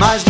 mas